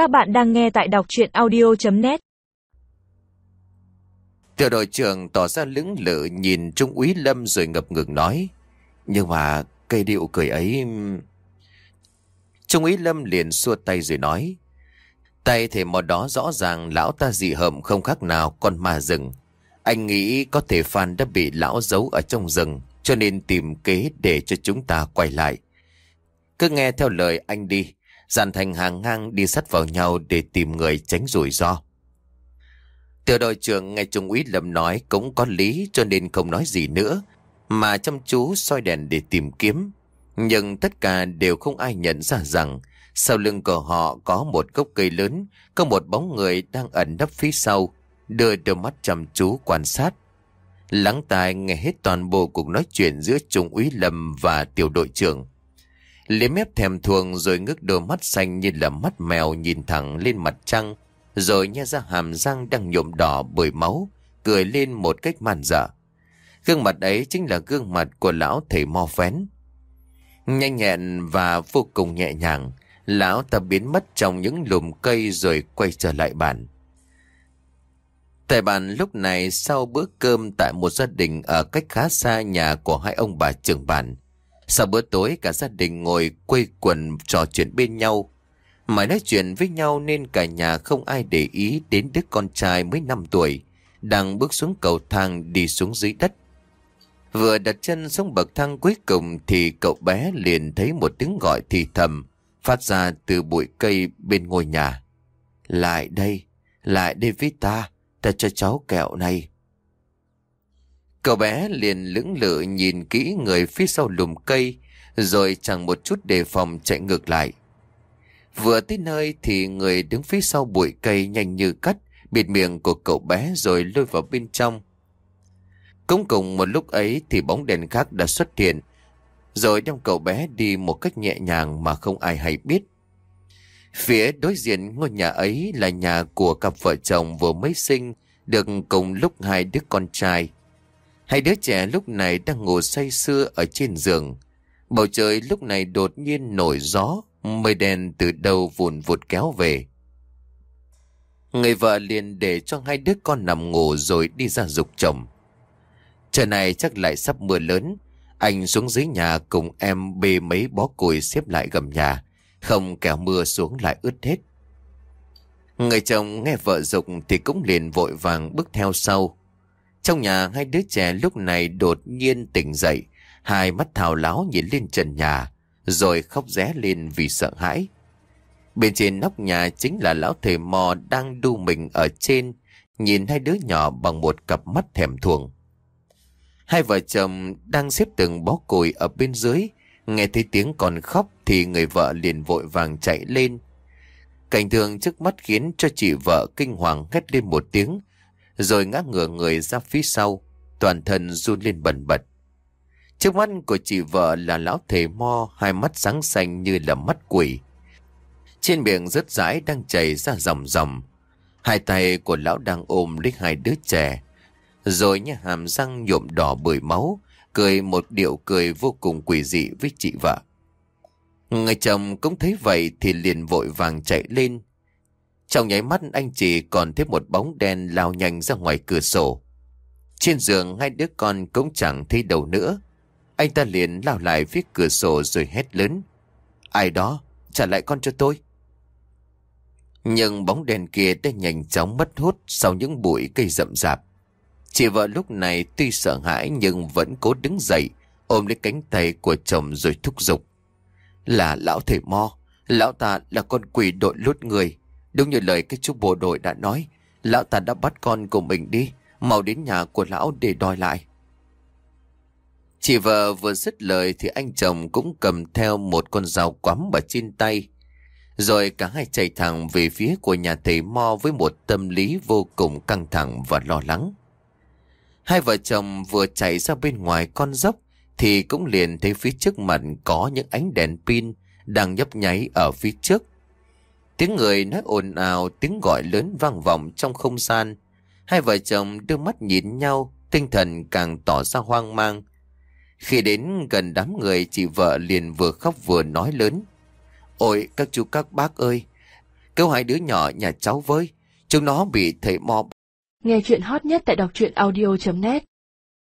Các bạn đang nghe tại đọc chuyện audio.net Tiểu đội trưởng tỏ ra lưỡng lự nhìn Trung úy Lâm rồi ngập ngừng nói. Nhưng mà cây điệu cười ấy... Trung úy Lâm liền xua tay rồi nói. Tay thể mò đó rõ ràng lão ta dị hợm không khác nào con ma rừng. Anh nghĩ có thể Phan đã bị lão giấu ở trong rừng cho nên tìm kế để cho chúng ta quay lại. Cứ nghe theo lời anh đi, dàn thành hàng ngang đi sắt vào nhau để tìm người tránh rủi ro. Tiểu đội trưởng nghe Trung úy Lâm nói cũng có lý cho nên không nói gì nữa, mà chăm chú soi đèn để tìm kiếm. Nhưng tất cả đều không ai nhận ra rằng sau lưng của họ có một gốc cây lớn, có một bóng người đang ẩn nấp phía sau, đưa đôi mắt chăm chú quan sát. Lắng tai nghe hết toàn bộ cuộc nói chuyện giữa Trung úy Lâm và tiểu đội trưởng. Liếm mép thèm thuồng rồi ngước đôi mắt xanh như là mắt mèo nhìn thẳng lên mặt trăng, rồi nhe ra hàm răng đang nhuộm đỏ bởi máu, cười lên một cách man dở. Gương mặt ấy chính là gương mặt của lão thầy mo phén. Nhanh nhẹn và vô cùng nhẹ nhàng, lão ta biến mất trong những lùm cây rồi quay trở lại bàn. Tại bàn lúc này sau bữa cơm tại một gia đình ở cách khá xa nhà của hai ông bà trưởng bản. Sau bữa tối cả gia đình ngồi quây quần trò chuyện bên nhau. Mãi nói chuyện với nhau nên cả nhà không ai để ý đến đứa con trai mới 5 tuổi, đang bước xuống cầu thang đi xuống dưới đất. Vừa đặt chân xuống bậc thang cuối cùng thì cậu bé liền thấy một tiếng gọi thì thầm phát ra từ bụi cây bên ngôi nhà. Lại đây, lại đây với ta, ta cho cháu kẹo này. Cậu bé liền lưỡng lự nhìn kỹ người phía sau lùm cây, rồi chẳng một chút đề phòng chạy ngược lại. Vừa tới nơi thì người đứng phía sau bụi cây nhanh như cắt, bịt miệng của cậu bé rồi lôi vào bên trong. Cũng cùng một lúc ấy thì bóng đèn khác đã xuất hiện, rồi đem cậu bé đi một cách nhẹ nhàng mà không ai hay biết. Phía đối diện ngôi nhà ấy là nhà của cặp vợ chồng vừa mới sinh, được cùng lúc hai đứa con trai. Hai đứa trẻ lúc này đang ngủ say sưa ở trên giường. Bầu trời lúc này đột nhiên nổi gió, mây đen từ đầu vùn vụt kéo về. Người vợ liền để cho hai đứa con nằm ngủ rồi đi ra dục chồng. Trời này chắc lại sắp mưa lớn. Anh xuống dưới nhà cùng em bê mấy bó củi xếp lại gầm nhà. Không kẻo mưa xuống lại ướt hết. Người chồng nghe vợ dục thì cũng liền vội vàng bước theo sau. Trong nhà hai đứa trẻ lúc này đột nhiên tỉnh dậy. Hai mắt thào láo nhìn lên trần nhà. Rồi khóc ré lên vì sợ hãi. Bên trên nóc nhà chính là lão thầy mò đang đu mình ở trên. Nhìn hai đứa nhỏ bằng một cặp mắt thèm thuồng. Hai vợ chồng đang xếp từng bó củi ở bên dưới. Nghe thấy tiếng còn khóc thì người vợ liền vội vàng chạy lên. Cảnh tượng trước mắt khiến cho chị vợ kinh hoàng hét lên một tiếng, rồi ngã ngửa người ra phía sau, toàn thân run lên bần bật. Trước mắt của chị vợ là lão thầy mo, hai mắt sáng xanh như là mắt quỷ. Trên miệng rất rãi đang chảy ra dòng dòng. Hai tay của lão đang ôm lấy hai đứa trẻ, rồi như hàm răng nhuộm đỏ bởi máu, cười một điệu cười vô cùng quỷ dị với chị vợ. Người chồng cũng thấy vậy thì liền vội vàng chạy lên. Trong nháy mắt anh chị còn thấy một bóng đen lao nhanh ra ngoài cửa sổ. Trên giường hai đứa con cũng chẳng thấy đâu nữa. Anh ta liền lao lại phía cửa sổ rồi hét lớn. Ai đó, trả lại con cho tôi. Nhưng bóng đèn kia đã nhanh chóng mất hút sau những bụi cây rậm rạp. Chị vợ lúc này tuy sợ hãi nhưng vẫn cố đứng dậy, ôm lấy cánh tay của chồng rồi thúc giục. Là lão thầy mo, lão ta là con quỷ đội lút người. Đúng như lời cái chú bộ đội đã nói, lão ta đã bắt con của mình đi, mau đến nhà của lão để đòi lại. Chị vợ vừa dứt lời thì anh chồng cũng cầm theo một con dao quắm ở trên tay. Rồi cả hai chạy thẳng về phía của nhà thầy Mo với một tâm lý vô cùng căng thẳng và lo lắng. Hai vợ chồng vừa chạy ra bên ngoài con dốc thì cũng liền thấy phía trước mặt có những ánh đèn pin đang nhấp nháy ở phía trước. Tiếng người nói ồn ào, tiếng gọi lớn vang vọng trong không gian. Hai vợ chồng đưa mắt nhìn nhau, tinh thần càng tỏ ra hoang mang. Khi đến gần đám người, chị vợ liền vừa khóc vừa nói lớn. Ôi, các chú các bác ơi, Cứu hai đứa nhỏ nhà cháu với Chúng nó bị thầy mò Nghe chuyện hot nhất tại đọc truyện audio.net